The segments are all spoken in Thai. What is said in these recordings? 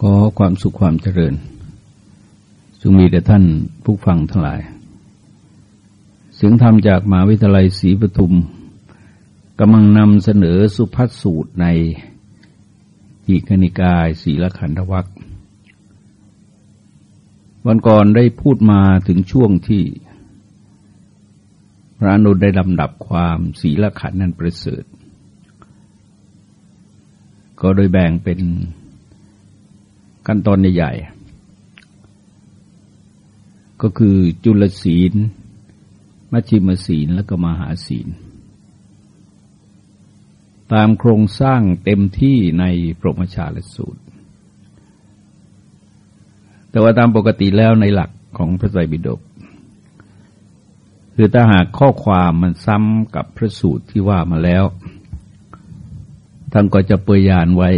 ขอความสุขความเจริญจงมีแต่ท่านผู้ฟังทั้งหลาย เสียงธรรมจากมหาวิทยาลัยศรีปทุมกำลังนำเสนอสุภัสสูตรในอีกนิกายศีลขันธวัควันก่อนได้พูดมาถึงช่วงที่ พระนุได้ลำดับความศีลขันนั้นประเสริฐ ก็โดยแบ่งเป็น ขั้นตอนใหญ่ก็คือจุลศีล มัชชิมศีล และก็มหาศีล ตามโครงสร้างเต็มที่ในพรมชาลสูตร แต่ว่าตามปกติแล้วในหลักของพระไตรปิฎกคือถ้าหากข้อความมันซ้ำกับพระสูตรที่ว่ามาแล้ว ท่านก็จะเปยยานไว้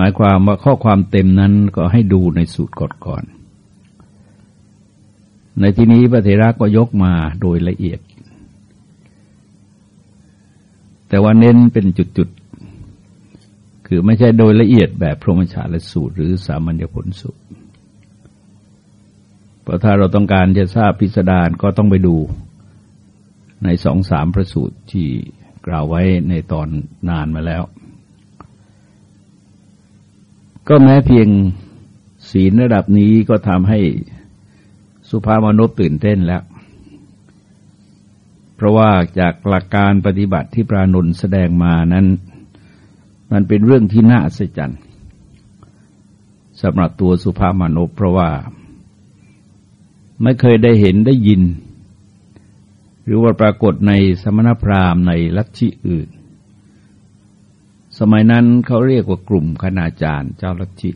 หมายความว่าข้อความเต็มนั้นก็ให้ดูในสูตรก่อนๆในที่นี้พระเถระก็ยกมาโดยละเอียด แต่ว่าเน้นเป็นจุดๆ คือไม่ใช่โดยละเอียดแบบพรหมชาลสูตร หรือสามัญญผลสูตร เพราะถ้าเราต้องการจะทราบพิสดารก็ต้องไปดูในสองสามพระสูตรที่กล่าวไว้ในตอนนานมาแล้ว ก็แม้เพียงศีลระดับนี้ก็ทำให้สุภาพมนุษย์ตื่นเต้นแล้ว เพราะว่าจากหลักการปฏิบัติที่ปรานุนแสดงมานั้น มันเป็นเรื่องที่น่าอัศจรรย์สำหรับตัวสุภาพมนุษย์เพราะว่า ไม่เคยได้เห็นได้ยิน หรือว่าปรากฏในสมณพราหมณ์ในลัทธิอื่น สมัยนั้นเขาเรียกว่ากลุ่มคณาจารย์เจ้าลัทธิ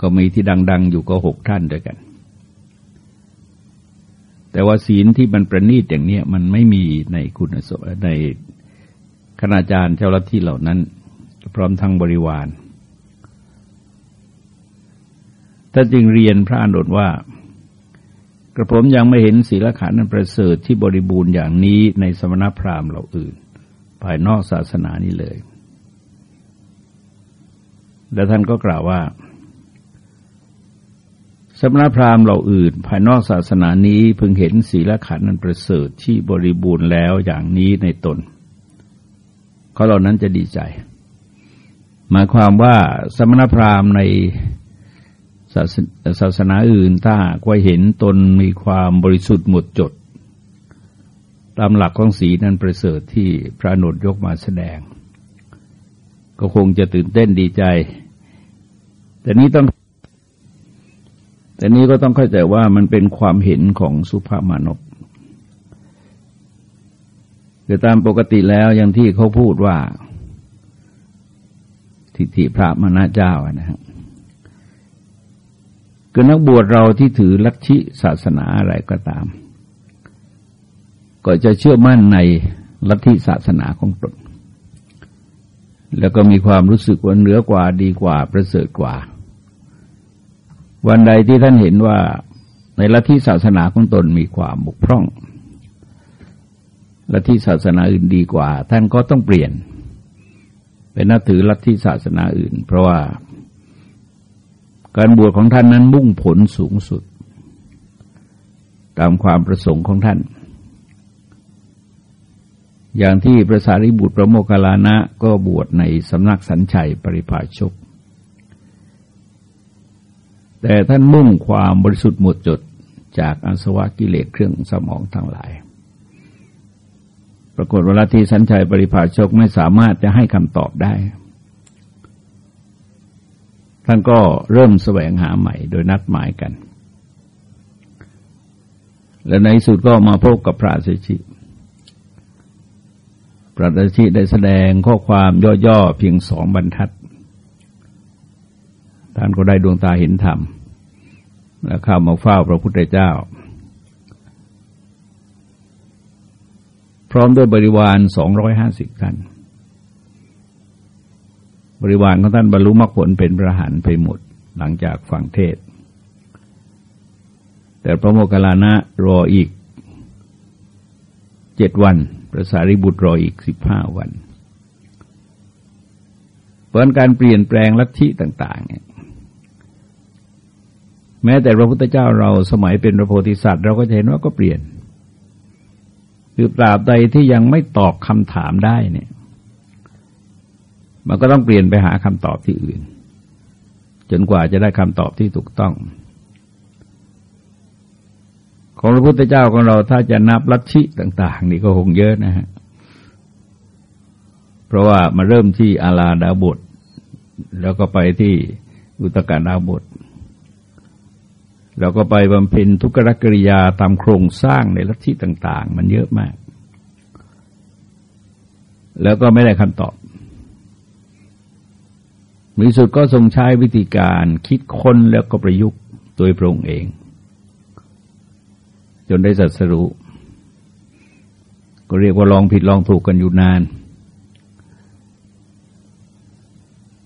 ก็มีที่ดัง ๆ อยู่ก็หกท่านด้วยกัน แต่ว่าศีลที่มันประณีตอย่างนี้มันไม่มีในคุณสมในคณาจารย์เจ้าลัทธิเหล่านั้น พร้อมทั้งบริวารท่านจึงเรียนพระอนุนว่ากระผมยังไม่เห็นศีลขันธ์นั้นประเสริฐที่บริบูรณ์อย่างนี้ในสมณพราหมณ์เหล่าอื่น ภายนอกศาสนานี้เลย และท่านก็กล่าวว่าสมณพราหมณ์เหล่าอื่น ภายนอกศาสนานี้พึงเห็นศีลขันธ์นั้นประเสริฐที่บริบูรณ์แล้วอย่างนี้ในตนเขาเหล่านั้นจะดีใจ หมายความว่าสมณพราหมณ์ในศาสนาอื่นถ้าว่าเห็นตนมีความบริสุทธิ์หมดจด ตามหลักของสีนั้นประเสริฐที่พระนนยกมาแสดง ก็คงจะตื่นเต้นดีใจ แต่นี้ต้อง แต่นี้ก็ต้องเข้าใจว่ามันเป็นความเห็นของสุภาพมานพคือตามปกติแล้วอย่างที่เขาพูดว่า ทิฏฐิพระมณเจ้านะครับคือนักบวชเราที่ถือลัทธิศาสนาอะไรก็ตาม ก็จะเชื่อมั่นในลัทธิศาสนาของตน แล้วก็มีความรู้สึกว่าเหนือกว่าดีกว่าประเสริฐกว่า วันใดที่ท่านเห็นว่าในลัทธิศาสนาของตนมีความบกพร่องลัทธิศาสนาอื่นดีกว่า ท่านก็ต้องเปลี่ยน เป็นนับถือลัทธิศาสนาอื่น เพราะว่า การบวชของท่านนั้นมุ่งผลสูงสุด ตามความประสงค์ของท่าน อย่างที่พระสารีบุตรพระโมคคัลลานะก็บวชในสำนักสัญชัยปริภาชก แต่ท่านมุ่งความบริสุทธิ์หมดจดจากอสวะกิเลสเครื่องสมองทั้งหลาย ปรากฏว่าลัทธิสัญชัยปริภาชกไม่สามารถจะให้คำตอบได้ ท่านก็เริ่มแสวงหาใหม่โดยนัดหมายกัน และในสุดก็มาพบกับพระสิชิ พระราชิได้แสดงข้อความย่อๆเพียงสองบรรทัด ท่านก็ได้ดวงตาเห็นธรรม แล้วเข้ามาเฝ้าพระพุทธเจ้า พร้อมด้วยบริวารสองร้อยห้าสิบท่าน บริวารของท่านบรรลุมรรคผลเป็นพระหันไปหมดหลังจากฟังเทศ แต่พระโมคคัลลานะรออีกเจ็ดวัน พระสารีบุตรรออีกสิบห้าวัน เพราะการเปลี่ยนแปลงลัทธิต่าง ๆ เนี่ย แม้แต่พระพุทธเจ้าเราสมัยเป็นพระโพธิสัตว์ เราก็จะเห็นว่าก็เปลี่ยน คือปราบใดที่ยังไม่ตอบคำถามได้เนี่ย มันก็ต้องเปลี่ยนไปหาคำตอบที่อื่น จนกว่าจะได้คำตอบที่ถูกต้อง ของพระพุทธเจ้าของเราถ้าจะนับลัทธิต่าง ๆ นี่ก็คงเยอะนะฮะ เพราะว่ามาเริ่มที่อาลาดาบท แล้วก็ไปที่อุตกานาบท แล้วก็ไปบำเพ็ญทุกขกริยาตามโครงสร้างในลัทธิต่าง ๆ มันเยอะมาก แล้วก็ไม่ได้คำตอบมีสุดก็ทรงใช้วิธีการคิดค้นแล้วก็ประยุกต์โดยพระองค์เอง นได้สัตสรู้ก็เรียกว่าลองผิดลองถูกกันอยู่นาน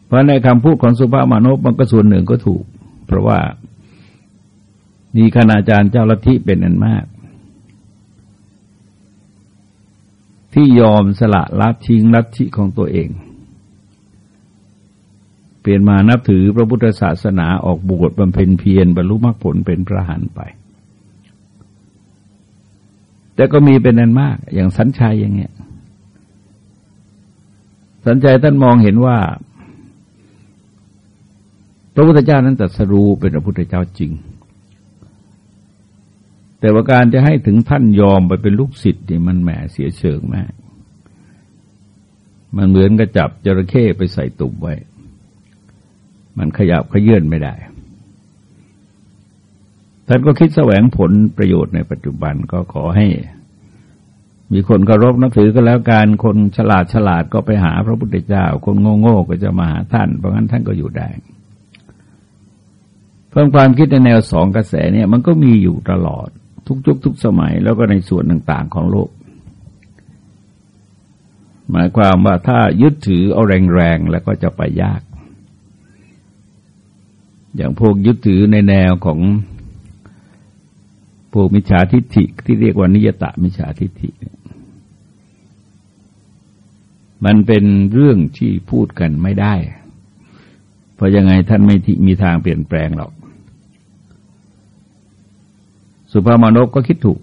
เพราะในคำพูดของสุภาพมานพมันก็ส่วนหนึ่งก็ถูก เพราะว่ามีคณาจารย์เจ้าลัทธิเป็นอันมาก ที่ยอมสละละทิ้งลัทธิของตัวเอง เปลี่ยนมานับถือพระพุทธศาสนาออกบวชบำเพ็ญเพียรบรรลุมรรคผลเป็นพระหันไป แต่ก็มีเป็นอันมาก อย่างสัญชัยอย่างเงี้ย สัญชัยท่านมองเห็นว่า พระพุทธเจ้านั้นตรัสรู้เป็นพระพุทธเจ้าจริง แต่ว่าการจะให้ถึงท่านยอมไปเป็นลูกศิษย์นี่มันแหมเสียเชิงมาก มันเหมือนกับจับจระเข้ไปใส่ตุ่มไว้ มันขยับขยื่นไม่ได้ ท่านก็คิดแสวงผลประโยชน์ในปัจจุบันก็ขอให้ มีคนเคารพนับถือก็แล้วการคนฉลาดฉลาดก็ไปหาพระพุทธเจ้า คนโง่โง่ก็จะมาหาท่าน เพราะงั้นท่านก็อยู่ได้ เพิ่มความคิดในแนวสองกระแสเนี่ย มันก็มีอยู่ตลอด ทุกยุคทุกสมัยแล้วก็ในส่วนต่าง ๆ ของโลก หมายความว่าถ้ายึดถือเอาแรงๆแล้วก็จะไปยาก อย่างพวกยึดถือในแนวของ พวกมิจฉาทิฏฐิที่เรียกว่านิยตะมิจฉาทิฏฐิมันเป็นเรื่องที่พูดกันไม่ได้ เพราะยังไงท่านไม่มีทางเปลี่ยนแปลงหรอก สุภาพมานพก็คิดถูก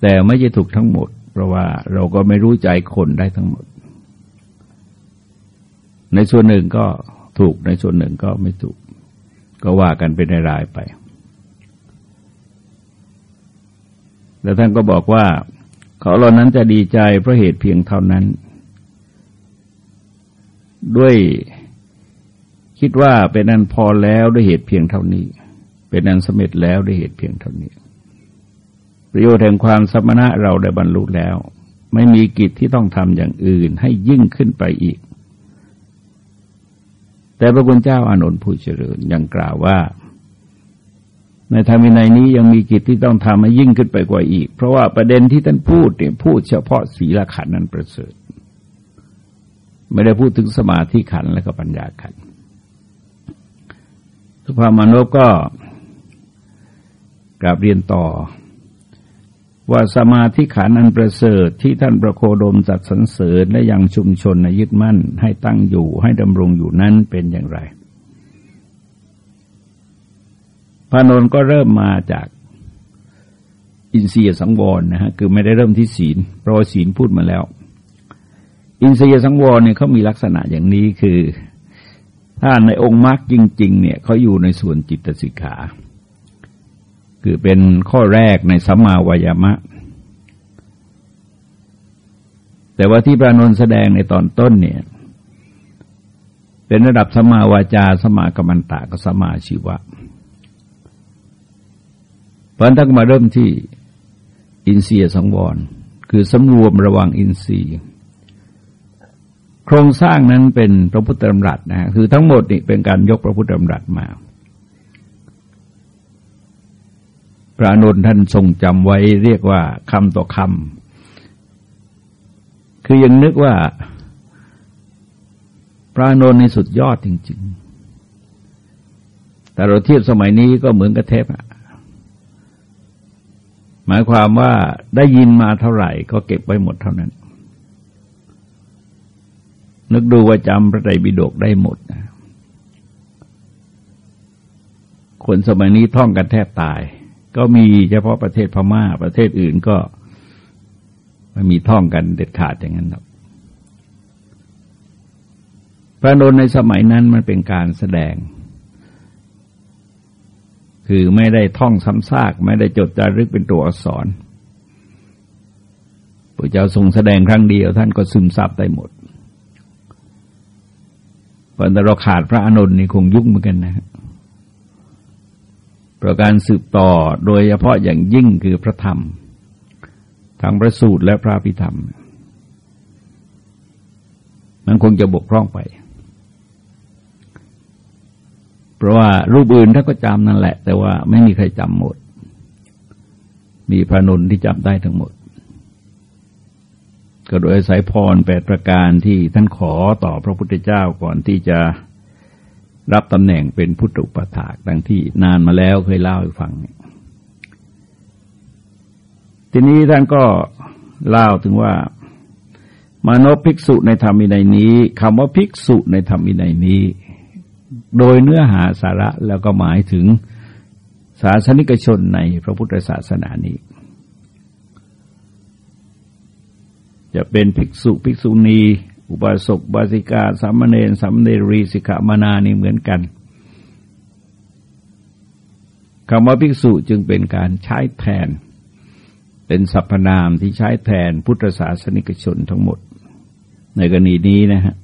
แต่ไม่ใช่ถูกทั้งหมด เพราะว่าเราก็ไม่รู้ใจคนได้ทั้งหมด ในส่วนหนึ่งก็ถูกในส่วนหนึ่งก็ไม่ถูก ก็ว่ากันเป็นรายไป แล้วท่านก็บอกว่า เขาเหล่านั้นจะดีใจเพราะเหตุเพียงเท่านั้น ด้วยคิดว่าเป็นอันพอแล้วด้วยเหตุเพียงเท่านี้ เป็นอันสำเร็จแล้วด้วยเหตุเพียงเท่านี้ ประโยชน์แห่งความสมณะเราได้บรรลุแล้ว ไม่มีกิจที่ต้องทำอย่างอื่นให้ยิ่งขึ้นไปอีก แต่พระคุณเจ้าอานนท์ผู้เจริญยังกล่าวว่า ในธรรมินัยนี้ยังมีกิจที่ต้องทำให้ยิ่งขึ้นไปกว่าอีก เพราะว่าประเด็นที่ท่านพูดเนี่ยพูดเฉพาะศีลขันนั้นประเสริฐ ไม่ได้พูดถึงสมาธิขันและก็ปัญญาขันสุภาพมนุก็กราบเรียนต่อ ว่าสมาธิขานันประเสริฐที่ท่านประโคดมจัดสรรเสริญและยังชุมชนในยึดมั่นให้ตั้งอยู่ให้ดำรงอยู่นั้นเป็นอย่างไร พระนนก็เริ่มมาจากอินทรียสังวรนะฮะคือไม่ได้เริ่มที่ศีลเพราะศีลพูดมาแล้ว อินทรียสังวรเนี่ยเขามีลักษณะอย่างนี้คือ ถ้าในองค์มรรคจริง ๆ เนี่ยเขาอยู่ในส่วนจิตสิกขา คือเป็นข้อแรกในสัมมาวายามะ แต่ว่าที่พระนนแสดงในตอนต้นเนี่ย เป็นระดับสมาวาจาสมากรรมันตะกับสมาชีวะ เพราะนั้นมาเริ่มที่อินทรียสังวร คือสำรวมระวังอินทรีย์ โครงสร้างนั้นเป็นพระพุทธธรรมรัตนะคือทั้งหมดนี่เป็นการยกพระพุทธธรรมรัตมา พระนนท่านทรงจำไว้เรียกว่าคำต่อคำคือยังนึกว่าพระนนในสุดยอดจริง ๆ แต่เราเทียบสมัยนี้ก็เหมือนกับเทพ หมายความว่าได้ยินมาเท่าไหร่ก็เก็บไว้หมดเท่านั้น นึกดูว่าจำพระไตรปิฎกได้หมดนะคนสมัยนี้ท่องกันแทบตาย ก็มีเฉพาะประเทศพม่า ประเทศอื่นก็ไม่มีท่องกันเด็ดขาดอย่างนั้นหรอกพระนนในสมัยนั้นมันเป็นการแสดง คือไม่ได้ท่องซ้ำซาก ไม่ได้จดจารึกเป็นตัวอักษรพระเจ้าทรงแสดงครั้งเดียวท่านก็ซึมซับได้หมดพอเราขาดพระอนุนนี่คงยุ่งเหมือนกันนะประการสืบต่อโดยเฉพาะอย่างยิ่งคือพระธรรมทางพระสูตรและพระพิธรรม มันคงจะบกพร่องไป เพราะว่ารูปอื่นถ้านก็จำนั่นแหละ แต่ว่าไม่มีใครจำหมด มีพระนนที่จำได้ทั้งหมด ก็โดยสายพรแปดประการที่ท่านขอต่อพระพุทธเจ้าก่อนที่จะรับตำแหน่งเป็นพุทธุปถากดังที่นานมาแล้วเคยเล่าให้ฟัง ทีนี้ท่านก็เล่าถึงว่ามานพภิกษุในธรรมินัยนี้คำว่าภิกษุในธรรมินัยนี้ โดยเนื้อหาสาระแล้วก็หมายถึงศาสนิกชนในพระพุทธศาสนานี้ จะเป็นภิกษุภิกษุณี อุบาสกบาสิกาสามเณรสามเณรีสิกขามานานี่เหมือนกันคำว่าภิกษุจึงเป็นการใช้แทน เป็นสรรพนามที่ใช้แทนพุทธศาสนิกชนทั้งหมด ในกรณีนี้นะฮะ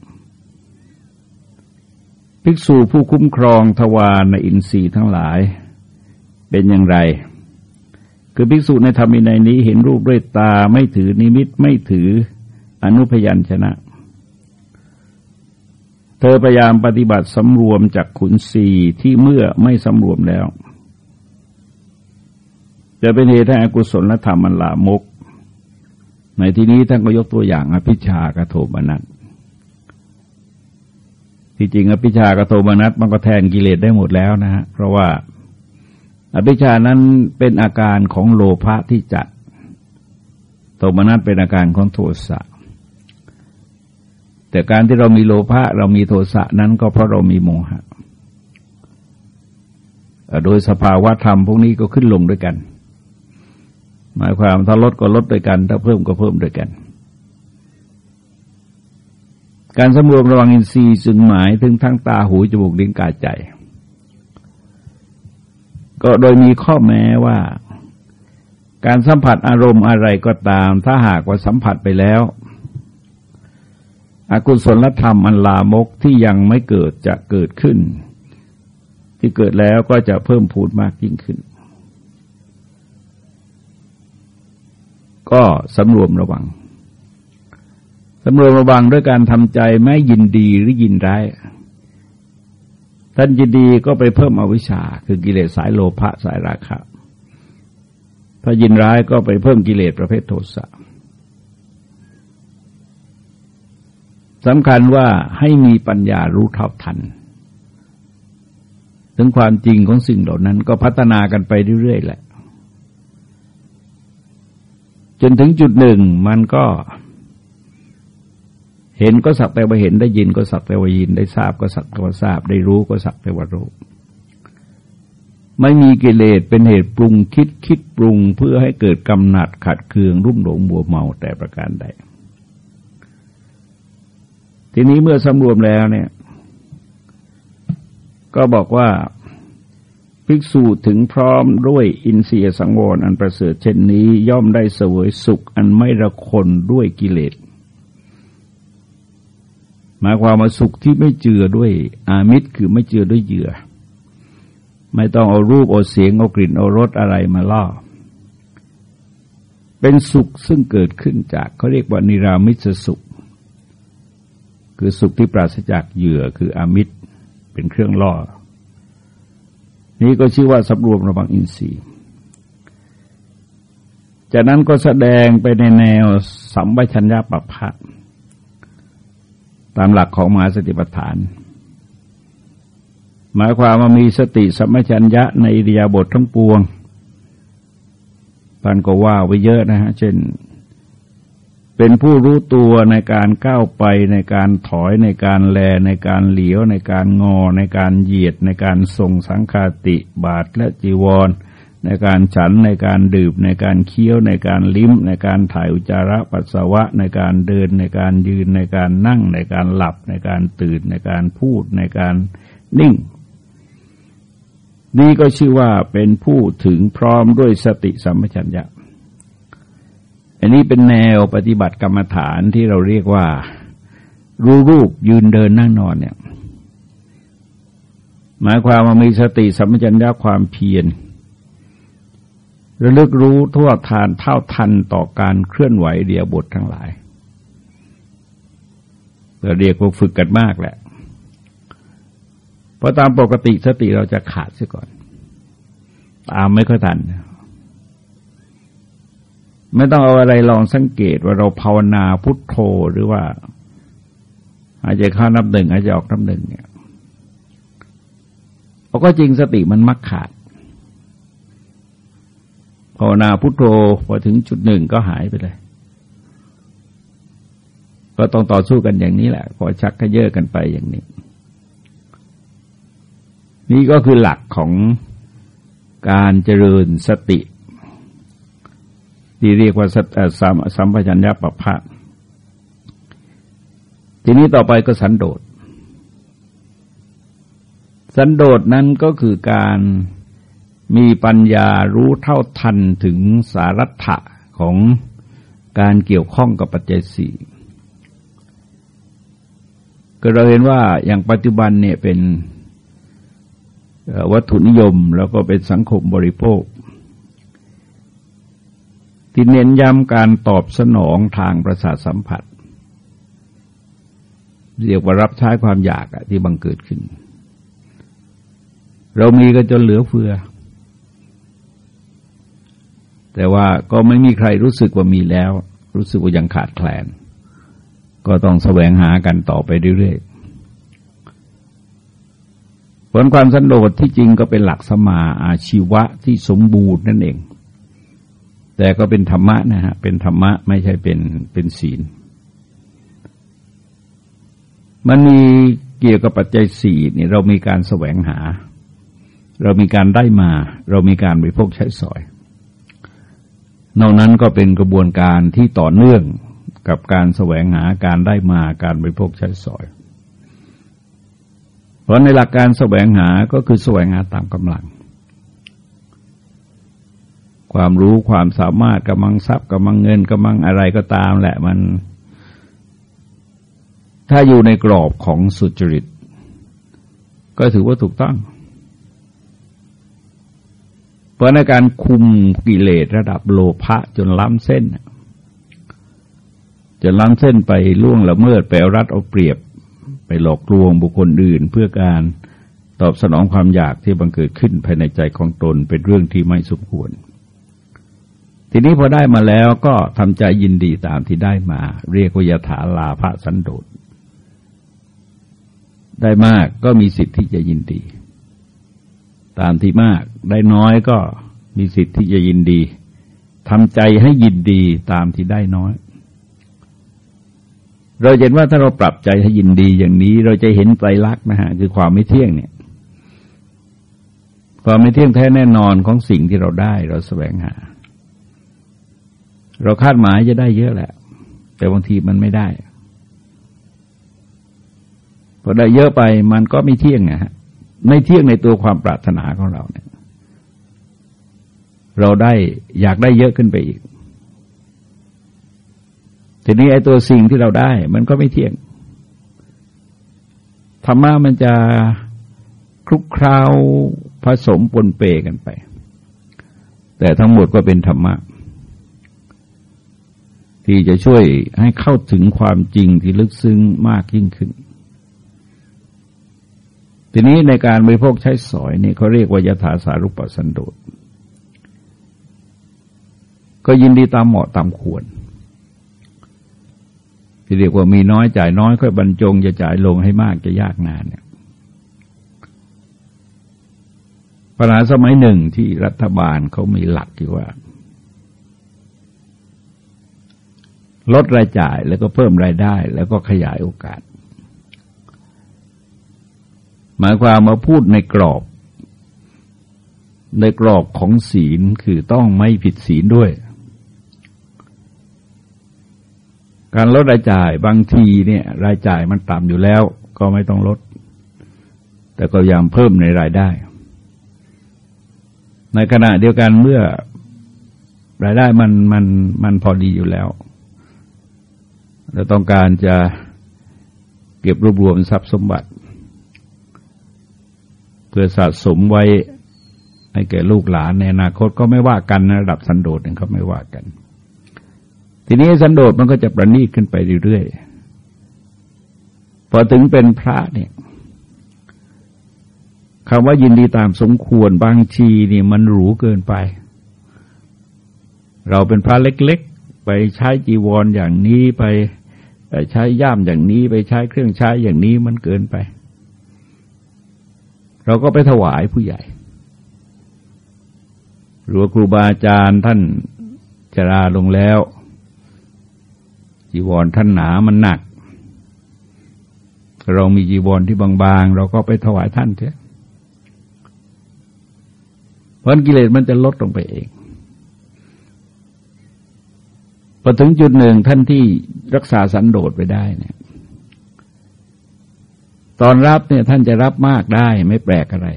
ภิกษุผู้คุ้มครองทวารในอินทรีย์ทั้งหลายเป็นอย่างไร คือภิกษุในธรรมินัยนี้เห็นรูปด้วยตาไม่ถือนิมิตไม่ถืออนุพยัญชนะ เธอพยายามปฏิบัติสำรวมจากขุนศีที่เมื่อไม่สำรวมแล้ว จะเป็นเหตุให้อกุศลและธรรมมันลามก ในที่นี้ท่านก็ยกตัวอย่างอภิชากระโทมนัส ที่จริงอภิชากระโทมนัสมันก็แทนกิเลสได้หมดแล้วนะฮะเพราะว่าอภิชานั้นเป็นอาการของโลภะที่จัดโทมนัสเป็นอาการของโทสะแต่การที่เรามีโลภะเรามีโทสะนั้นก็เพราะเรามีโมหะ โดยสภาวะธรรมพวกนี้ก็ขึ้นลงด้วยกัน หมายความถ้าลดก็ลดด้วยกัน ถ้าเพิ่มก็เพิ่มด้วยกัน การสำรวมระวังอินทรีย์จึงหมายถึงทั้งตาหูจมูกลิ้นกายใจ ก็โดยมีข้อแม้ว่า การสัมผัสอารมณ์อะไรก็ตาม ถ้าหากว่าสัมผัสไปแล้ว อกุศลธรรมอันลามกที่ยังไม่เกิดจะเกิดขึ้น ที่เกิดแล้วก็จะเพิ่มพูดมากยิ่งขึ้น ก็สำรวมระวัง สำรวมระวังด้วยการทำใจไม่ยินดีหรือยินร้ายท่านยินดีก็ไปเพิ่มอวิชชา คือกิเลสสายโลภะสายราคะถ้ายินร้ายก็ไปเพิ่มกิเลสประเภทโทสะสำคัญว่าให้มีปัญญารู้เท่าทัน ถึงความจริงของสิ่งเหล่านั้นก็พัฒนากันไปเรื่อยๆแหละ จนถึงจุดหนึ่งมันก็ เห็นก็สักแต่ว่าเห็นได้ยินก็สักแต่ว่ายินได้ทราบก็สักแต่ว่าทราบ ได้รู้ก็สักแต่ว่ารู้ ไม่มีกิเลสเป็นเหตุปรุงคิดคิดปรุงเพื่อให้เกิดกำหนัดขัดเคืองรุ่มหลงมัวเมาแต่ประการใด ทีนี้เมื่อสำรวมแล้วเนี่ย ก็บอกว่าภิกษุถึงพร้อมด้วยอินเสียสังวรอันประเสริฐเช่นนี้ ย่อมได้เสวยสุขอันไม่ระคนด้วยกิเลส หมายความว่าสุขที่ไม่เจือด้วยอามิตรคือไม่เจือด้วยเหยื่อ ไม่ต้องเอารูปเอาเสียงเอากลิ่นเอารสอะไรมาล่อ เป็นสุขซึ่งเกิดขึ้นจากเขาเรียกว่านิรามิตสุข คือสุขที่ปราศจากเหยื่อคืออมิตรเป็นเครื่องล่อ นี้ก็ชื่อว่าสำรวมระวังอินทรีย์ จากนั้นก็แสดงไปในแนวสัมปชัญญะปภะ ตามหลักของมหาสติปัฏฐาน หมายความว่ามีสติสัมปชัญญะในอิริยาบถททั้งปวงท่านก็ว่าไว้เยอะนะฮะ เช่น เป็นผู้รู้ตัวในการก้าวไปในการถอยในการแลในการเหลียว ในการงอ ในการเหยียด ในการส่งสังคาติบาทและจีวร ในการฉันในการดื่มในการเคี้ยวในการลิ้ม ในการถ่ายอุจจาระปัสสาวะ ในการเดินในการยืนในการนั่ง ในการหลับ ในการตื่น ในการพูด ในการนิ่ง นี่ก็ชื่อว่าเป็นผู้ถึงพร้อมด้วยสติสัมปชัญญะ อันนี้เป็นแนวปฏิบัติกรรมฐานที่เราเรียกว่า รู้รูปยืนเดินนั่งนอนเนี่ย หมายความว่ามีสติสัมปชัญญะความเพียร ระลึกรู้ทั่วทานเท่าทันต่อการเคลื่อนไหวเดียบททั้งหลายเราเรียกว่าฝึกกันมากแหละ เพราะตามปกติสติเราจะขาดเสียก่อน ตามไม่ค่อยทัน ไม่ต้องเอาอะไรลองสังเกตว่าเราภาวนาพุทโธหรือว่าอาจจะเข้านับหนึ่งอาจจะออกนับหนึ่งเนี่ยเราก็จริงสติมันมักขาดาวนาพุทโธพอถึงจุดหนึ่งก็หายไปเลย ก็ต้องต่อสู้กันอย่างนี้แหละ พอชักกระเยอะกันไปอย่างนี้ นี่ก็คือหลักของการเจริญสติ ที่เรียกว่าสัมสัมปชัญญะปะพะทีนี้ต่อไปก็สันโดษ สันโดษนั้นก็คือการ มีปัญญารู้เท่าทันถึงสารัตะของการเกี่ยวข้องกับปัจจัยสี่ก็เราเห็นว่าอย่างปัจจุบันเนี่ยเป็นวัตถุนิยมแล้วก็เป็นสังคมบริโภค ที่เน้นย้ำการตอบสนองทางประสาทสัมผัส เรียกว่ารับใช้ความอยากที่บังเกิดขึ้น เรามีก็จนเหลือเฟือ แต่ว่าก็ไม่มีใครรู้สึกว่ามีแล้ว รู้สึกว่ายังขาดแคลน ก็ต้องแสวงหากันต่อไปเรื่อยๆผลความสันโดษที่จริงก็เป็นหลักสมาอาชีวะที่สมบูรณ์นั่นเอง แต่ก็เป็นธรรมะนะฮะ เป็นธรรมะไม่ใช่เป็นเป็นศีล มันมีเกี่ยวกับปัจจัยสี่นี่เรามีการแสวงหา เรามีการได้มา เรามีการบริโภคใช้สอย นอกนั้นก็เป็นกระบวนการที่ต่อเนื่องกับการแสวงหาการได้มาการบริโภคใช้สอย เพราะในหลักการแสวงหาก็คือแสวงหาตามกำลัง ความรู้ความสามารถกำลังทรัพย์กำลังเงินกำลังอะไรก็ตามแหละมัน ถ้าอยู่ในกรอบของสุจริต ก็ถือว่าถูกต้อง ราะในการคุมกิเลสระดับโลภะจนล้ำเส้น จนล้ำเส้นไปล่วงละเมิดไปรัดเอาเปรียบ ไปหลอกลวงบุคคลอื่น เพื่อการตอบสนองความอยากที่บังเกิดขึ้นภายในใจของตนเป็นเรื่องที่ไม่สมควร ทีนี้พอได้มาแล้วก็ทำใจยินดีตามที่ได้มา เรียกวิยถาลาภสันโดษได้มากก็มีสิทธิ์ที่จะยินดี ตามที่มาก ได้น้อยก็มีสิทธิ์ที่จะยินดีทำใจให้ยินดีตามที่ได้น้อย เราเห็นว่าถ้าเราปรับใจให้ยินดีอย่างนี้ เราจะเห็นไตรลักษณ์นะฮะคือความไม่เที่ยงเนี่ย ความไม่เที่ยงแท้แน่นอนของสิ่งที่เราได้ เราแสวงหา เราคาดหมายจะได้เยอะแหละ แต่บางทีมันไม่ได้พอได้เยอะไปมันก็ไม่เที่ยงนะฮะ ไม่เที่ยงในตัวความปรารถนาของเราเนี่ย เราได้อยากได้เยอะขึ้นไปอีก ทีนี้ไอ้ตัวสิ่งที่เราได้ มันก็ไม่เที่ยง ธรรมะมันจะคลุกคราวผสมปนเปกันไป แต่ทั้งหมดก็เป็นธรรมะ ที่จะช่วยให้เข้าถึงความจริงที่ลึกซึ้งมากยิ่งขึ้น ทีนี้ในการบริโภคใช้สอยนี่เขาเรียกว่ายถาสารุปสันโดษก็ยินดีตามเหมาะตามควร ที่เรียกว่ามีน้อยจ่ายน้อยค่อยบรรจงจะจ่ายลงให้มากจะยากนานเนี่ยปัญหาสมัยหนึ่งที่รัฐบาลเขามีหลักที่ว่า ลดรายจ่ายแล้วก็เพิ่มรายได้ แล้วก็ขยายโอกาส หมายความมาพูดในกรอบ ในกรอบของศีลคือต้องไม่ผิดศีลด้วย การลดรายจ่ายบางทีเนี่ยรายจ่ายมันต่ำอยู่แล้ว ก็ไม่ต้องลด แต่ก็ยังเพิ่มในรายได้ ในขณะเดียวกันเมื่อรายได้มันมันมันพอดีอยู่แล้ว เราต้องการจะเก็บรวบรวมทรัพย์สมบัติ เพื่อสะสมไว้ให้แก่ลูกหลานในอนาคตก็ไม่ว่ากันนะระดับสันโดษเนี่ยเขาไม่ว่ากัน ทีนี้สันโดษมันก็จะประนีตขึ้นไปเรื่อยๆพอถึงเป็นพระเนี่ยคำว่ายินดีตามสมควรบางทีนี่มันหรูเกินไป เราเป็นพระเล็กๆ ไปใช้จีวรออย่างนี้ไปใช้ย่ามอย่างนี้ไปใช้เครื่องใช้อย่างนี้มันเกินไป เราก็ไปถวายผู้ใหญ่ หรือครูบาอาจารย์ท่านจราลงแล้วจีวรท่านหนามันหนัก เรามีจีวรที่บางๆ เราก็ไปถวายท่านเถอะเพราะกิเลสมันจะลดลงไปเองพอถึงจุดหนึ่งท่านที่รักษาสันโดษไปได้เนี่ย ตอนรับเนี่ยท่านจะรับมากได้ไม่แปลกอะไร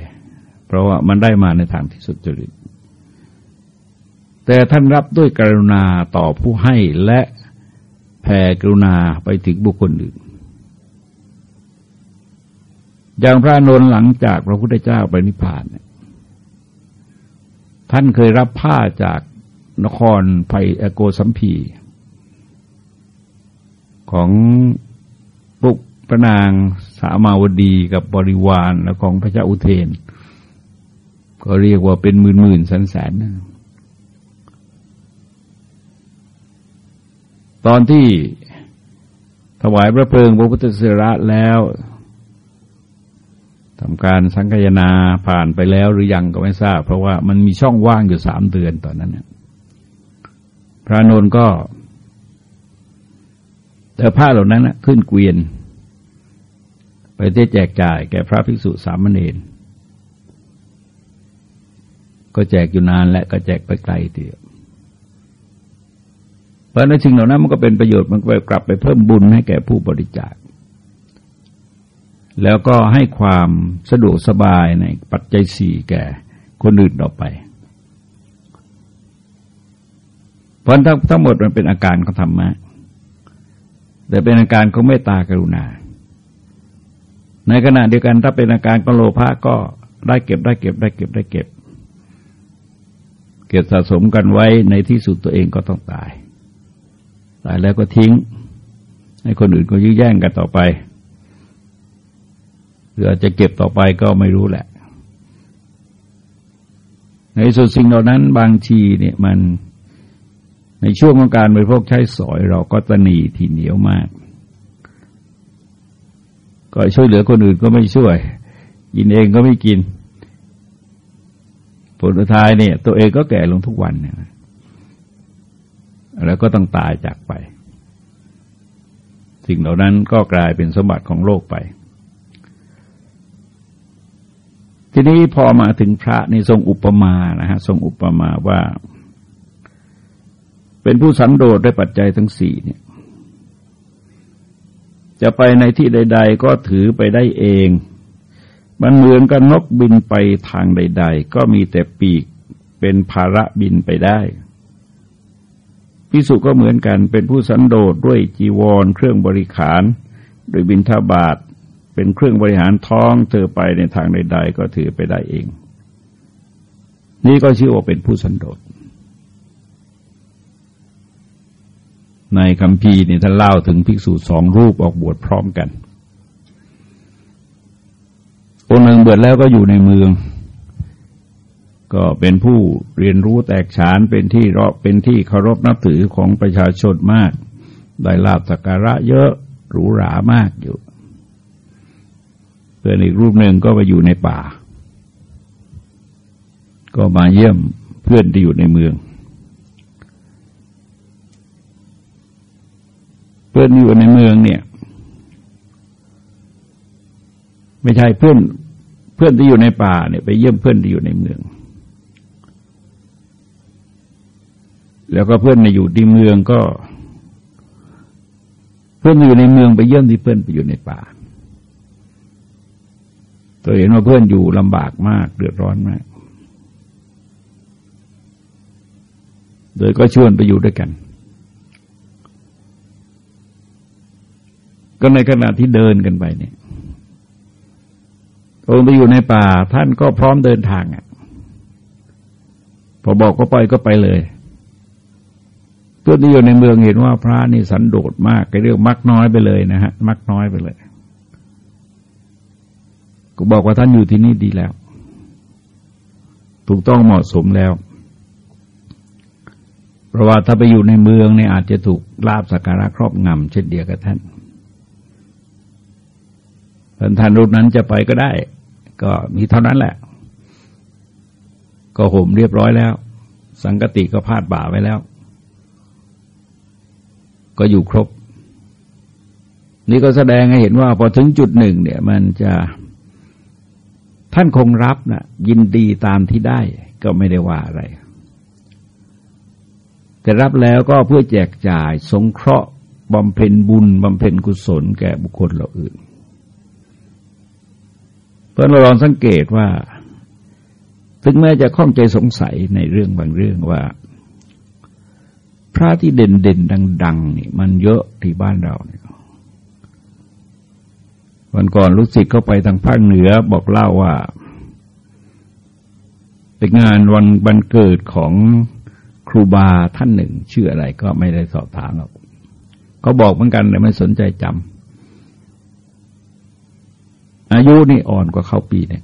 เพราะว่ามันได้มาในทางที่สุดจริตแต่ท่านรับด้วยกรุณาต่อผู้ให้และแผ่กรุณาไปถึงบุคคลอื่น อย่างพระนนท์หลังจากพระพุทธเจ้าไปนิพพานท่านเคยรับผ้าจากนครไพโกสัมพีของปุกพระนาง สามาวดีกับบริวารและของพระเจ้าอุเทน ก็เรียกว่าเป็นหมื่นหมื่นแสนแสนตอนที่ถวายพระเพลิงพระพุทธเสระแล้วทำการสังคยนาผ่านไปแล้วหรือยังก็ไม่ทราบ เพราะว่ามันมีช่องว่างอยู่สามเดือนตอนนั้นเนี่ยพระนนก็แต่ผ้าเหล่านั้นขึ้นเกวียน ไปได้แจกจ่ายแก่พระภิกษุสามเณรก็แจกอยู่นานและก็แจกไปไกลทีเดียวเพราะในสิ่งเหล่านั้นมันก็เป็นประโยชน์มันไปกลับไปเพิ่มบุญให้แก่ผู้บริจาค แล้วก็ให้ความสะดวกสบายในปัจจัยสี่แก่คนอื่นต่อไปเพราะทั้งทั้งหมดมันเป็นอาการของธรรมะแต่เป็นอาการของเมตตากรุณา ในขณะเดียวกันถ้าเป็นอาการของโลภะก็ได้เก็บได้เก็บได้เก็บได้เก็บ เก็บสะสมกันไว้ในที่สุดตัวเองก็ต้องตาย ตายแล้วก็ทิ้ง ให้คนอื่นก็ยื้อแย่งกันต่อไปหรืออาจจะเก็บต่อไปก็ไม่รู้แหละ ในสุดสิ่งเหล่านั้นบางทีเนี่ยมันในช่วงของการบริโภคใช้สอยเราก็ตนีที่เหนียวมาก ก็ช่วยเหลือคนอื่นก็ไม่ช่วย กินเองก็ไม่กิน ผลสุดท้ายเนี่ย ตัวเองก็แก่ลงทุกวันเนี่ยแล้วก็ต้องตายจากไป สิ่งเหล่านั้นก็กลายเป็นสมบัติของโลกไป ทีนี้พอมาถึงพระในทรงอุปมานะฮะทรงอุปมาว่า เป็นผู้สันโดษด้วยปัจจัยทั้งสี่เนี่ย จะไปในที่ใด ๆ ก็ถือไปได้เอง มันเหมือนกับนกบินไปทางใด ๆ ก็มีแต่ปีกเป็นภาระบินไปได้พิสุก็เหมือนกันเป็นผู้สันโดษด้วยจีวร เครื่องบริขาร โดยบินทบาทเป็นเครื่องบริหารท้องเธอไปในทางใด ๆ ก็ถือไปได้เอง นี่ก็ชื่อว่าเป็นผู้สันโดษ ในคำพีนี่ท่านเล่าถึงภิกษุสองรูปออกบวชพร้อมกันคนหนึ่งบวชแล้วก็อยู่ในเมือง ก็เป็นผู้เรียนรู้แตกฉานเป็นที่รเป็นที่เคารพนับถือของประชาชนมาก ได้ลาบสักการะเยอะหรูหรามากอยู่เพื่อนอีกรูปหนึ่งก็ไปอยู่ในป่า ก็มาเยี่ยมเพื่อนที่อยู่ในเมือง พื่อนอยู่ในเมืองเนี่ย ไม่ใช่เพื่อนเพื่อนที่อยู่ในป่าเนี่ยไปเยี่ยมเพื่อนที่อยู่ในเมือง แล้วก็เพื่อนในอยู่ที่เมืองก็ เพื่อนอยู่ในเมืองไปเยี่ยมที่เพื่อนไปอยู่ในป่าตัวเห็นว่าเพื่อนอยู่ลำบากมากเดือดร้อนมาก โดยก็ชวนไปอยู่ด้วยกัน ก็ในขณะที่เดินกันไปเนี่ยองค์ไปอยู่ในป่าท่านก็พร้อมเดินทางอะ พอบอกก็ไปก็ไปเลยเพื่อนที่อยู่ในเมืองเห็นว่าพระนี่สันโดษมากก็เรียกมักน้อยไปเลยนะฮะ มักน้อยไปเลย ก็บอกว่าท่านอยู่ที่นี่ดีแล้ว ถูกต้องเหมาะสมแล้ว เพราะว่าถ้าไปอยู่ในเมืองเนี่ยอาจจะถูกลาบสักการะครอบงำเช่นเดียวกับท่าน ท่านรูปนั้นจะไปก็ได้ ก็มีเท่านั้นแหละ ก็ห่มเรียบร้อยแล้ว สังกติก็พาดบ่าไว้แล้ว ก็อยู่ครบ นี่ก็แสดงให้เห็นว่าพอถึงจุดหนึ่ง เนี่ย มันจะท่านคงรับนะยินดีตามที่ได้ก็ไม่ได้ว่าอะไร แต่รับแล้วก็เพื่อแจกจ่ายสงเคราะห์บำเพ็ญบุญบำเพ็ญกุศลแก่บุคคลเหล่าอื่น เพราะเราลองสังเกตว่า ถึงแม้จะข้องใจสงสัยในเรื่องบางเรื่องว่า พระที่เด่นเด่นดังๆนี่มันเยอะที่บ้านเราเนี่ยวันก่อนลูกศิษย์เข้าไปทางภาคเหนือบอกเล่าว่าเป็นงานวันบันเกิดของครูบาท่านหนึ่ง ชื่ออะไรก็ไม่ได้สอบถามหรอกเขาบอกเหมือนกันแต่ไม่สนใจจำ อายุนี่อ่อนกว่าเขาปีหนึ่ง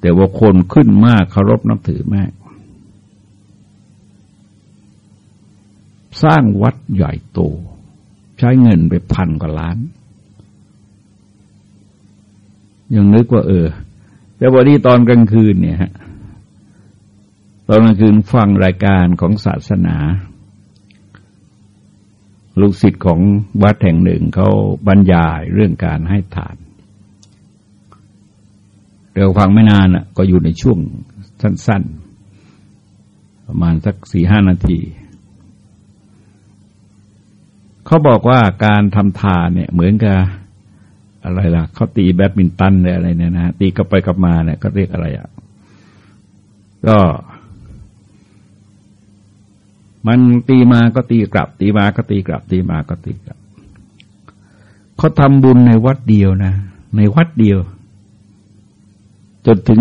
แต่ว่าคนขึ้นมากเคารพนับถือมาก สร้างวัดใหญ่โต ใช้เงินไปพันกว่าล้าน ยังนึกว่าเออ แต่วันนี้ตอนกลางคืนเนี่ยฮะตอนกลางคืนฟังรายการของศาสนา ลูกศิษย์ของวัดแห่งหนึ่งเขาบรรยายเรื่องการให้ทานเดี๋ยวฟังไม่นานอะ ก็อยู่ในช่วงสั้น ๆ ประมาณสักสี่ห้านาที เขาบอกว่าการทำทานเนี่ย เหมือนกับอะไรล่ะเขาตีแบดมินตันอะไรเนี่ยนะตีกลับไปกลับมาเนี่ยก็เรียกอะไรอะ ก็ มันตีมาก็ตีกลับ ตีมาก็ตีกลับ ตีมาก็ตีกลับเขาทำบุญในวัดเดียวนะ ในวัดเดียว จนถึง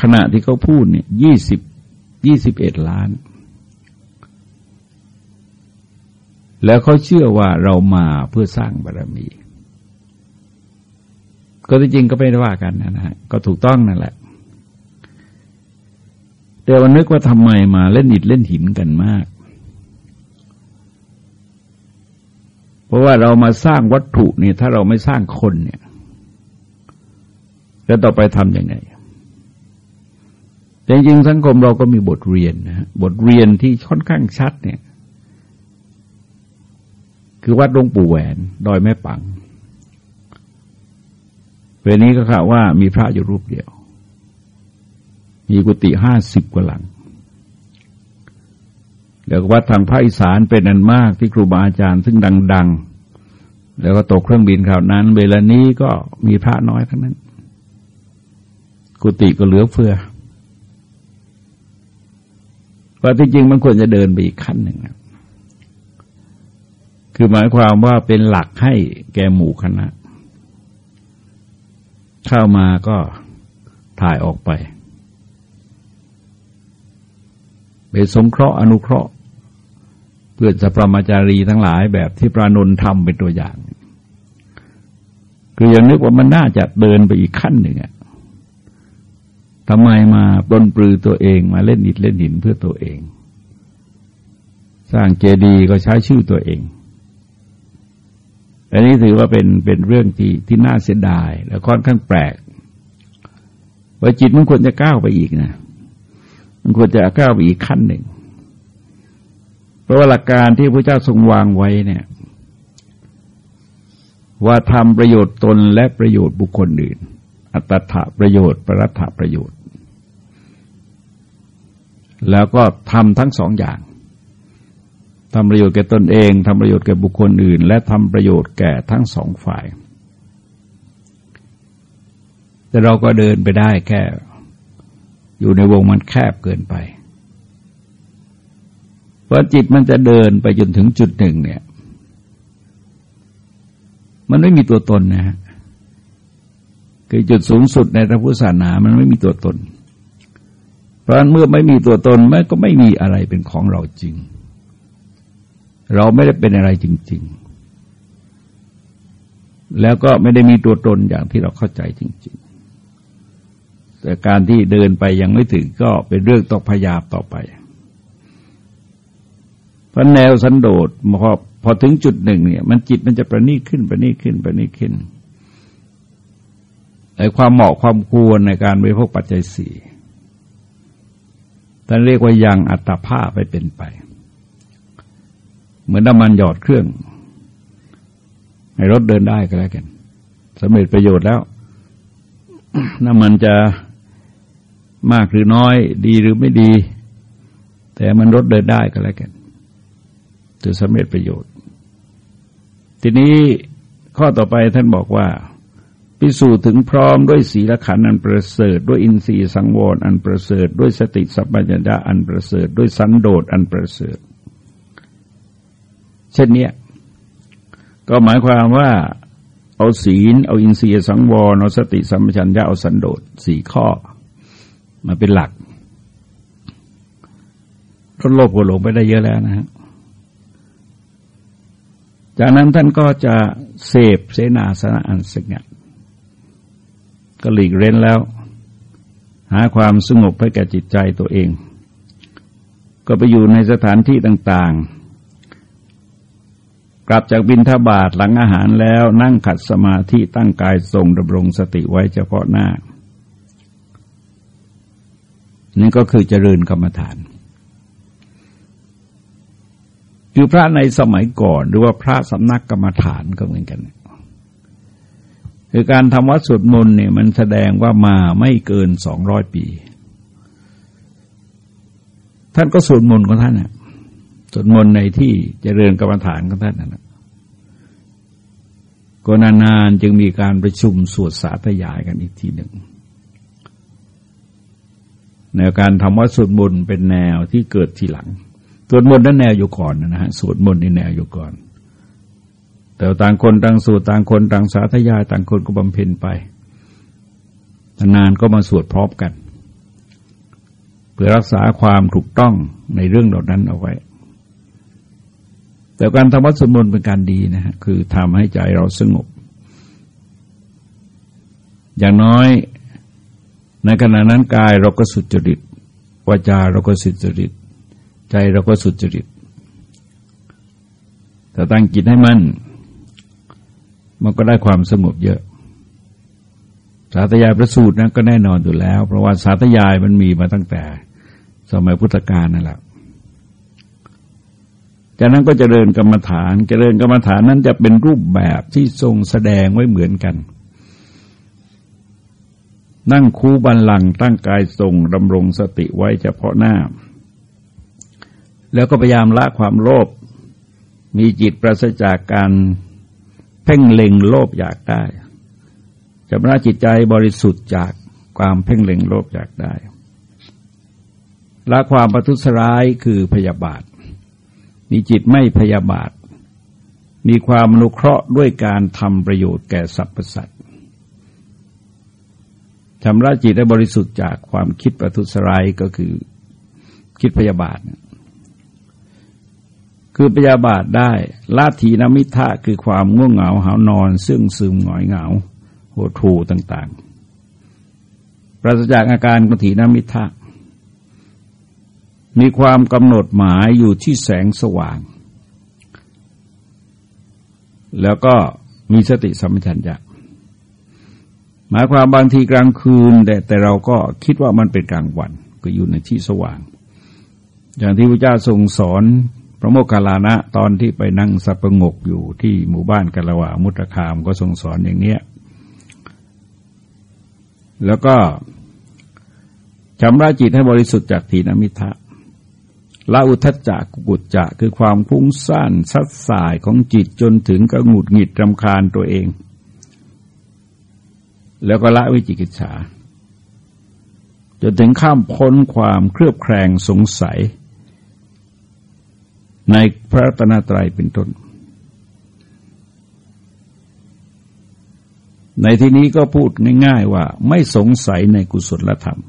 ขณะที่เขาพูดเนี่ยยี่สิบยี่สิบเอ็ดล้าน แล้วเขาเชื่อว่าเรามาเพื่อสร้างบารรมี ก็จริงก็ไม่ได้ว่ากันนะฮะก็ถูกต้องนั่นแหละ แต่วันนึกว่าทำไมมาเล่นอิดเล่นหินกันมาก เพราะว่าเรามาสร้างวัตถุนี่ถ้าเราไม่สร้างคนเนี่ย แล้วต่อไปทำยังไงแต่จริงสังคมเราก็มีบทเรียนนะบทเรียนที่ค่อนข้างชัดเนี่ย คือวัดหลวงปู่แหวนดอยแม่ปังเวลนี้ก็ข่าวว่ามีพระอยู่รูปเดียว มีกุฏิห้าสิบกว่าหลัง แล้ววัดทางภาคอีสานเป็นอันมากที่ครูบาอาจารย์ซึ่งดัง ๆ แล้วก็ตกเครื่องบินข่าวนั้น เวลานี้ก็มีพระน้อยทั้งนั้น กุฏิก็เหลือเฟือว่าที่จริงมันควรจะเดินไปอีกขั้นหนึ่งคือหมายความว่าเป็นหลักให้แกหมู่คณะ เข้ามาก็ถ่ายออกไปไปสงเคราะห์อนุเคราะห์ เพื่อจะประมาจารีทั้งหลายแบบที่พระนนทำเป็นตัวอย่าง คือยังนึกว่ามันน่าจะเดินไปอีกขั้นหนึ่งอะทำไมมาปลนปลือตัวเองมาเล่นอิฐเล่นหินเพื่อตัวเอง สร้างเจดีย์ก็ใช้ชื่อตัวเอง อันนี้ถือว่าเป็นเป็นเรื่องที่ที่น่าเสียดาย และค่อนข้างแปลกว่าจิตมันควรจะก้าวไปอีกนะ มันควรจะก้าวไปอีกขั้นหนึ่ง เพราะว่าหลักการที่พระเจ้าทรงวางไว้เนี่ย ว่าทำประโยชน์ตนและประโยชน์บุคคลอื่น อัตถะประโยชน์ประรัฐประโยชน์ แล้วก็ทำทั้งสองอย่างทำประโยชน์แก่ตนเองทำประโยชน์แก่บุคคลอื่น และทำประโยชน์แก่ทั้งสองฝ่าย แต่เราก็เดินไปได้แค่ อยู่ในวงมันแคบเกินไป พราะจิตมันจะเดินไปจนถึงจุดหนึ่งเนี่ย มันไม่มีตัวตนนะฮะคือจุดสูงสุดในพระพุทธศาสนามันไม่มีตัวตน เพราะเมื่อไม่มีตัวตนมันก็ไม่มีอะไรเป็นของเราจริง เราไม่ได้เป็นอะไรจริง ๆ แล้วก็ไม่ได้มีตัวตนอย่างที่เราเข้าใจจริง ๆ แต่การที่เดินไปยังไม่ถึงก็เป็นเรื่องต้องพยายามต่อไป ราะแนวสันโดษพอพอถึงจุดหนึ่งเนี่ย มันจิตมันจะประณีตขึ้นประณีตขึ้นประณีตขึ้นไอ้ความเหมาะความควรในการบริโภคปัจจัยสี่ท่านเรียกว่ายังอัตภาพไปเป็นไป เหมือนน้ำมันหยอดเครื่อง ให้รถเดินได้ก็แล้วกันสำเร็จประโยชน์แล้ว น้ำมันจะมากหรือน้อย ดีหรือไม่ดี แต่มันรถเดินได้ก็แล้วกัน จะสำเร็จประโยชน์ ทีนี้ข้อต่อไปท่านบอกว่าพิสูจน์ถึงพร้อมด้วยศีลขันอันประเสริฐ ด้วยอินทรีย์สังวรอันประเสริฐ ด้วยสติสัพพัญญะอันประเสริฐ ด้วยสันโดษอันประเสริฐ เช่นนี้ก็หมายความว่าเอาศีล เอาอินทรีย์สังวรเอาสติสัมปชัญญะเอาสันโดษสี่ข้อ มาเป็นหลักลดโลภโกรธหลงไปได้เยอะแล้วนะฮะ จากนั้นท่านก็จะเสพเสนาสนะอันสงัดก็หลีกเร้นแล้ว หาความสงบให้แก่จิตใจตัวเอง ก็ไปอยู่ในสถานที่ต่างๆ กลับจากบินทบาทหลังอาหารแล้วนั่งขัดสมาธิตั้งกายทรงดำรงสติไว้เฉพาะหน้า นี่ก็คือเจริญกรรมฐาน คือพระในสมัยก่อน หรือว่าพระสำนักกรรมฐานก็เหมือนกันคือการทำวัดสวดมนต์เนี่ยมันแสดงว่ามาไม่เกินสองร้อยปี ท่านก็สวดมนต์ของท่านนะสวดมนต์ในที่เจริญกรรมฐานของท่านนะก็นานๆจึงมีการประชุมสวดสาธยายกันอีกทีหนึ่งแนวการทำวัดสวดมนต์เป็นแนวที่เกิดทีหลัง สวดมนต์นั้นแนวอยู่ก่อนนะฮะสวดมนต์นี่แนวอยู่ก่อน แต่ต่างคนต่างสวดต่างคนต่างสาธยาย ต่างคนก็บำเพ็ญไปนานก็มาสวดพร้อมกัน เพื่อรักษาความถูกต้องในเรื่องเหล่านั้นเอาไว้ แต่การทำวัดสวดมนต์เป็นการดีนะฮะคือทำให้ใจเราสงบ อย่างน้อยในขณะนั้นกายเราก็สุจริตวาจาเราก็สุจริต ใจเราก็สุจริตแต่ตั้งจิตให้มั่น มันก็ได้ความสงบเยอะ สาธยายประสูตรนั้นก็แน่นอนอยู่แล้ว เพราะว่าสาธยายมันมีมาตั้งแต่สมัยพุทธกาลนั่นแหละจากนั้นก็จเจริญกรรมฐานจเจริญกรรมฐานนั้นจะเป็นรูปแบบที่ทรงแสดงไว้เหมือนกัน นั่งคูบันลังตั้งกายทรงดำรงสติไว้เฉพาะหน้า แล้วก็พยายามละความโลภมีจิตปราศจากการเพ่งเล็งโลภอยากได้จำระจิตใจบริสุทธิ์จากความเพ่งเล็งโลภอยากได้ละความประทุษร้ายคือพยาบาท มีจิตไม่พยาบาท มีความอนุเคราะห์ด้วยการทำประโยชน์แก่สรรพสัตว์ชำระจิตให้บริสุทธิ์จากความคิดประทุษร้ายก็คือคิดพยาบาทน คือปยาบาทได้ลาทีนมิทะคือความง่วงเหงาหานอน ซึ่งซึมหงอยเหงาโหทูต่างๆ ปราศจากอาการกถีนมิทะ มีความกำหนดหมายอยู่ที่แสงสว่าง แล้วก็มีสติสัมปชัญญะหมายความบางทีกลางคืน แต่แต่เราก็คิดว่ามันเป็นกลางวัน ก็อยู่ในที่สว่าง อย่างที่พระเจ้าทรงสอน พระโมคคัลลานะตอนที่ไปนั่งสับประงกอยู่ที่หมู่บ้านกะละวามุตคามก็ทรงสอนอย่างเนี้ย แล้วก็ชำระจิตให้บริสุทธิ์จากถีนมิทะละอุทจจะกุกุจจะคือความพุ่งสั้นสัดสายของจิตจนถึงกระหงุดหงิดรำคาญตัวเอง แล้วก็ละวิจิกิจฉาจนถึงข้ามพ้นความเครือบแคลงสงสัย ในพระตนตรัยเป็นต้น ในที่นี้ก็พูดง่าย ๆ ว่าไม่สงสัยในกุศลธรรม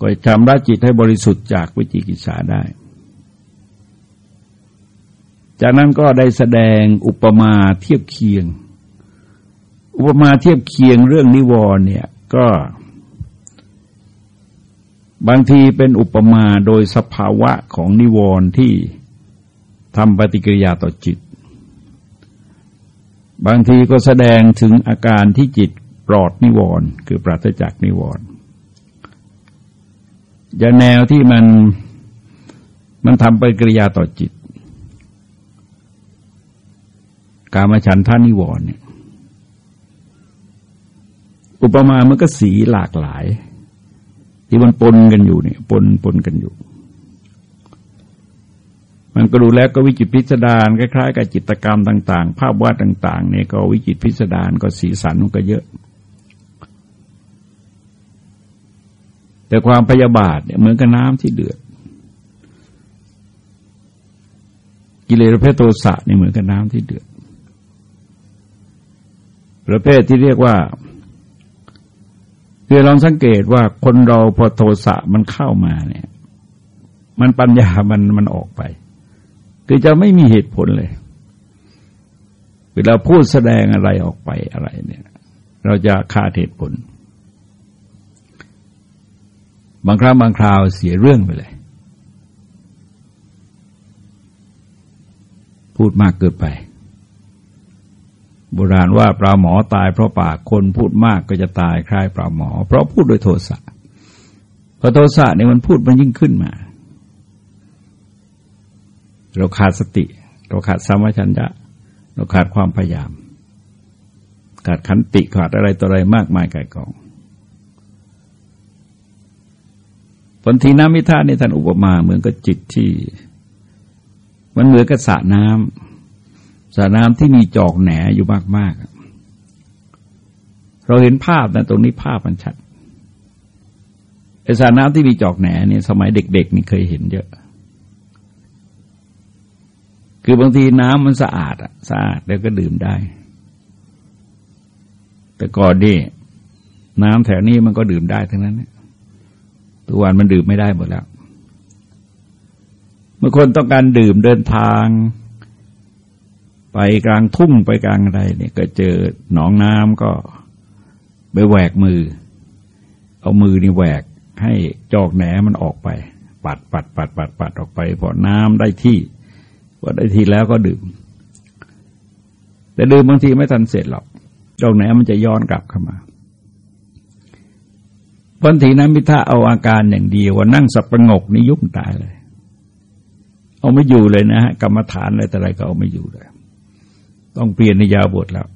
ก็ทำระจิตให้บริสุทธิ์จากวิจิกิจฉาได้ จากนั้นก็ได้แสดงอุปมาเทียบเคียง อุปมาเทียบเคียงเรื่องนิวรณ์เนี่ยก็ บางทีเป็นอุปมาโดยสภาวะของนิวรณ์ที่ทำปฏิกิริยาต่อจิต บางทีก็แสดงถึงอาการที่จิตปลอดนิวรณ์คือปราศจากนิวรณ์อย่าแนวที่มันมันทำปฏิกิริยาต่อจิต กามฉันทานิวรณ์เนี่ยอุปมามันก็สีหลากหลาย ที่มันปนกันอยู่เนี่ยปนปนกันอยู่ มันก็ดูแล้วก็วิจิตพิสดารคล้ายๆกับจิตกรรมต่าง ๆ ภาพวาดต่าง ๆ เนี่ยก็วิจิตพิสดารก็สีสันก็เยอะ แต่ความพยาบาทเนี่ยเหมือนกับน้ำที่เดือด กิเลสประเภทโทสะเนี่ยเหมือนกับน้ำที่เดือดประเภทที่เรียกว่า คือลองสังเกตว่าคนเราพอโทสะมันเข้ามาเนี่ย มันปัญญามันมันออกไป คือจะไม่มีเหตุผลเลย เวลาพูดแสดงอะไรออกไปอะไรเนี่ย เราจะขาดเหตุผล บางครั้งบางคราวเสียเรื่องไปเลย พูดมากเกินไป โบราณว่าปลาหมอตายเพราะปากคนพูดมากก็จะตายคล้ายปลาหมอ เพราะพูดโดยโทสะพอโทสะเนี่ยมันพูดมันยิ่งขึ้นมา เราขาดสติ เราขาดสัมวชัญญะเราขาดความพยายาม ขาดขันติขาดอะไรต่ออะไรมากมายไกายกองผลทีน้ำมิท่าในท่านอุปมาเหมือนกับจิตที่ มันเหมือนกับสระน้ำ สระน้ำที่มีจอกแหนอยู่มากๆ เราเห็นภาพนะตรงนี้ภาพมันชัดไอสระน้ำที่มีจอกแหนเนี่ยสมัยเด็กๆนี่เคยเห็นเยอะ คือบางทีน้ำมันสะอาดอะสะอาดแล้วก็ดื่มได้ แต่ก่อนนี่น้ำแถวนี้มันก็ดื่มได้ทั้งนั้นตัววันมันดื่มไม่ได้หมดแล้วเมื่อคนต้องการดื่มเดินทาง ไปกลางทุ่งไปกลางอะไรเนี่ยก็เจอหนองน้ำก็ไปแหวกมือ เอามือนี่แหวกให้จอกแหนมันออกไป ปัดปัดปัดปัดปัดออกไปพอน้ำได้ที่พอได้ที่แล้วก็ดื่ม แต่ดื่มบางทีไม่ทันเสร็จหรอกจอกแหนมันจะย้อนกลับเข้ามาบางทีนั้นมิถ้าเอาอาการอย่างเดียวว่านั่งสับประงกนี่ยุ่งตายเลย เอาไม่อยู่เลยนะฮะกรรมฐานอะไรแต่ไรก็เอาไม่อยู่เลย ต้องเปลี่ยนนิยาบทแล้ว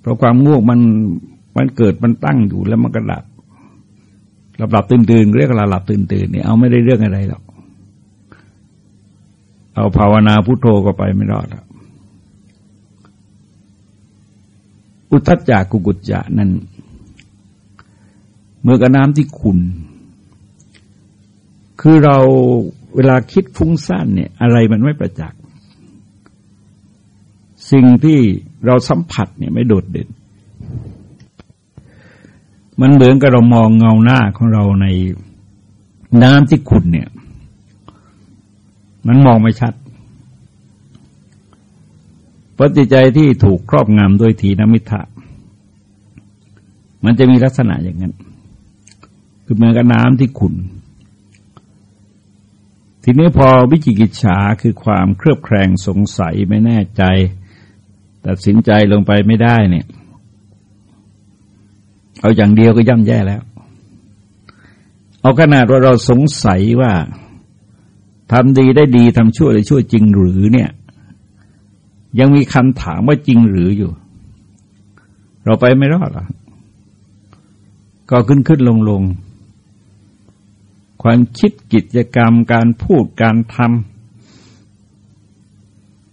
เพราะความง่วงมันมันเกิดมันตั้งอยู่แล้วมันก็หลับหลับหลับตื่นตื่นเรียกว่าหลับตื่นตื่นนี่เอาไม่ได้เรื่องอะไรหรอกเอาภาวนาพุโทโธก็ไปไม่รอดแล้วอุทจจากกุกุจจะนั่นเมื่อกับน้ำที่ขุนคือเราเวลาคิดฟุ้งซ่านเนี่ย อะไรมันไม่ประจักษ์ สิ่งที่เราสัมผัสเนี่ยไม่โดดเด่น มันเหมือนกับเรามองเงาหน้าของเราในน้ำที่ขุ่นเนี่ย มันมองไม่ชัดเพราะจิตใจที่ถูกครอบงำด้วยทีนมิทะมันจะมีลักษณะอย่างนั้น คือเหมือนกับน้ำที่ขุ่นทีนี้พอวิจิกิจฉาคือความเครือบแคลงสงสัยไม่แน่ใจ ตัดสินใจลงไปไม่ได้เนี่ย เอาอย่างเดียวก็ย่ำแย่แล้ว เอาขนาดว่าเราสงสัยว่าทำดีได้ดีทำชั่วได้ชั่วจริงหรือเนี่ย ยังมีคำถามว่าจริงหรืออยู่ เราไปไม่รอดหรอก็ขึ้นขึ้นลงลงความคิดกิจกรรมการพูดการทำ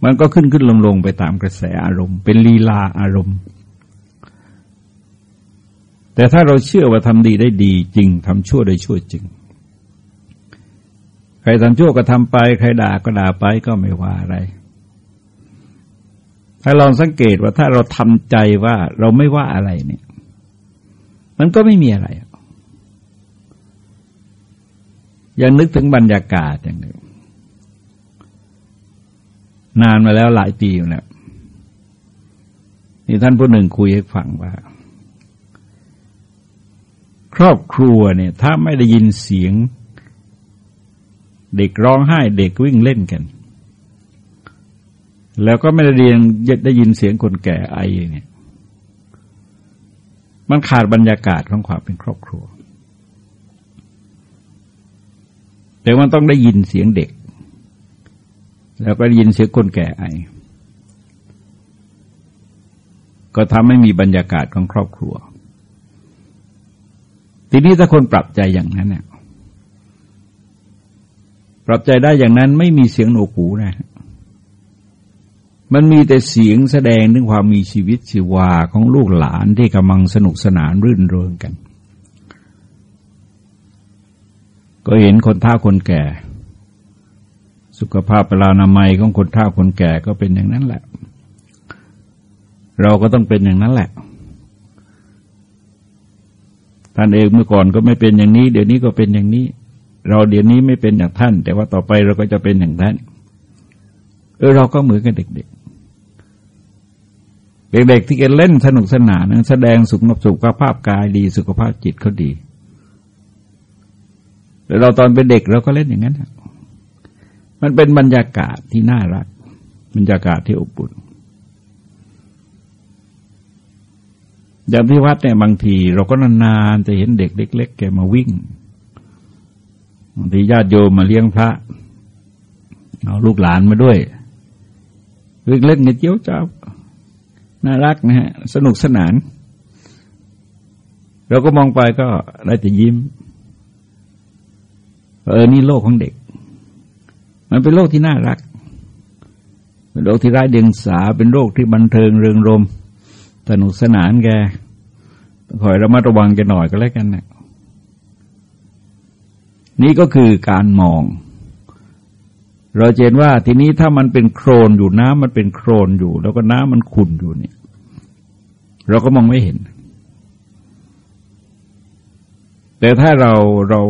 มันก็ขึ้นขึ้นลงลงไปตามกระแสอารมณ์ เป็นลีลาอารมณ์ แต่ถ้าเราเชื่อว่าทำดีได้ดีจริงทำชั่วได้ชั่วจริง ใครทำชั่วก็ทำไป ใครด่าก็ด่าไปก็ไม่ว่าอะไร ถ้าลองสังเกตว่าถ้าเราทำใจว่าเราไม่ว่าอะไรเนี่ย มันก็ไม่มีอะไร อยังนึกถึงบรรยากาศอย่างหนึ่ง นานมาแล้วหลายปีแล้วนี่ท่านผู้หนึ่งคุยให้ฟังว่า ครอบครัวเนี่ย ถ้าไม่ได้ยินเสียง เด็กร้องไห้เด็กวิ่งเล่นกัน แล้วก็ไม่ได้เรียนได้ยินเสียงคนแก่ไอเนี่ย มันขาดบรรยากาศของความเป็นครอบครัวแต่ว่าต้องได้ยินเสียงเด็ก แล้วก็ยินเสียงคนแก่ไอ ก็ทำให้มีบรรยากาศของครอบครัว ทีนี้ถ้าคนปรับใจอย่างนั้นเนี่ยปรับใจได้อย่างนั้นไม่มีเสียงโนหูนะ มันมีแต่เสียงแสดงถึงความมีชีวิตชีวาของลูกหลานที่กำลังสนุกสนานรื่นเริงกัน ก็เห็นคนเฒ่าคนแก่ สุขภาพเวลานามัยของคนเฒ่าคนแก่ก็เป็นอย่างนั้นแหละ เราก็ต้องเป็นอย่างนั้นแหละ ท่านเองเมื่อก่อนก็ไม่เป็นอย่างนี้ เดี๋ยวนี้ก็เป็นอย่างนี้ เราเดี๋ยวนี้ไม่เป็นอย่างท่าน แต่ว่าต่อไปเราก็จะเป็นอย่างท่านเออเราก็เหมือนกับเด็ก ๆ เด็กๆที่กันเล่นสนุกสนานแสดงสุขสุขภาพกายดี สุขภาพจิตเขาดีแต่เราตอนเป็นเด็กเราก็เล่นอย่างนั้น มันเป็นบรรยากาศที่น่ารัก บรรยากาศที่อบอุ่นอย่างที่วัดเนี่ยบางทีเราก็นานๆจะเห็นเด็กเล็ก ๆ แกมาวิ่งบางทีญาติโยมมาเลี้ยงพระเอาลูกหลานมาด้วยวิ่งเล่นเงี้ยเจียวจ้าน่ารักนะฮะ สนุกสนาน เราก็มองไปก็ได้แต่ยิ้ม เออ นี่โลกของเด็ก มันเป็นโลกที่น่ารัก เป็นโลกที่ร้ายเดียงสา เป็นโลกที่บันเทิงเริงรมสนุกสนานแกคอยระมัดระวังกันหน่อยก็แล้วกันนะนี่ก็คือการมอง เราเห็นว่าทีนี้ถ้ามันเป็นโครนอยู่น้ำมันเป็นโครนอยู่ แล้วก็น้ำมันขุ่นอยู่เนี่ย เราก็มองไม่เห็นแต่ถ้าเราเรา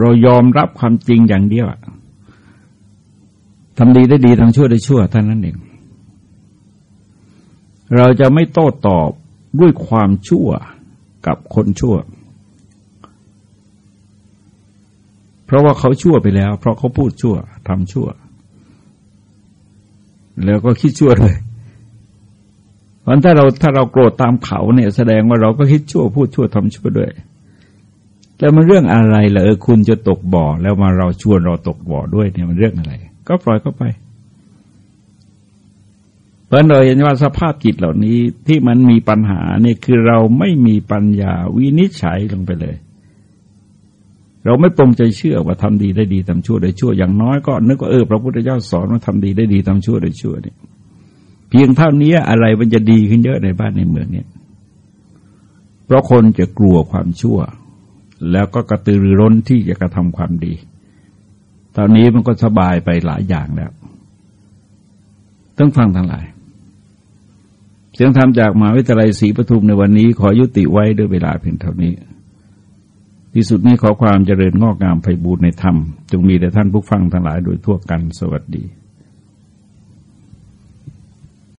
เรายอมรับความจริงอย่างเดียว ทำดีได้ดีทำชั่วได้ชั่วท่านนั้นเอง เราจะไม่โต้ตอบด้วยความชั่วกับคนชั่ว เพราะว่าเขาชั่วไปแล้ว เพราะเขาพูดชั่วทำชั่ว แล้วก็คิดชั่วเลยเพราะถ้าเราถ้าเราโกรธตามเขาเนี่ย แสดงว่าเราก็คิดชั่วพูดชั่วทำชั่วด้วยแล้วมันเรื่องอะไรล่ะเออคุณจะตกบ่อ แล้วมาเราชวนเราตกบ่อด้วยเนี่ยมันเรื่องอะไร ก็ปล่อยเข้าไป เพราะเราเห็นว่าสภาพจิตเหล่านี้ที่มันมีปัญหาเนี่ยคือเราไม่มีปัญญาวินิจฉัยลงไปเลย เราไม่ปรงใจเชื่อว่าทำดีได้ดีทำชั่วได้ชั่ว อย่างน้อยก็นึกว่าเออพระพุทธเจ้าสอนว่าทำดีได้ดีทำชั่วได้ชั่วเนี่ยเพียงเท่านี้อะไรมันจะดีขึ้นเยอะในบ้านในเมืองเนี่ย เพราะคนจะกลัวความชั่ว แล้วก็กระตือรือร้นที่จะกระทำความดี ตอนนี้มันก็สบายไปหลายอย่างแล้ว ต้องฟังทั้งหลาย เสียงธรรมจากมหาวิทยาลัยศรีปทุมในวันนี้ ขอยุติไว้ด้วยเวลาเพียงเท่านี้ ที่สุดนี้ขอความเจริญงอกงามไพบูรณในธรรม จงมีแด่ท่านผู้ฟังทั้งหลายโดยทั่วกันสวัสดี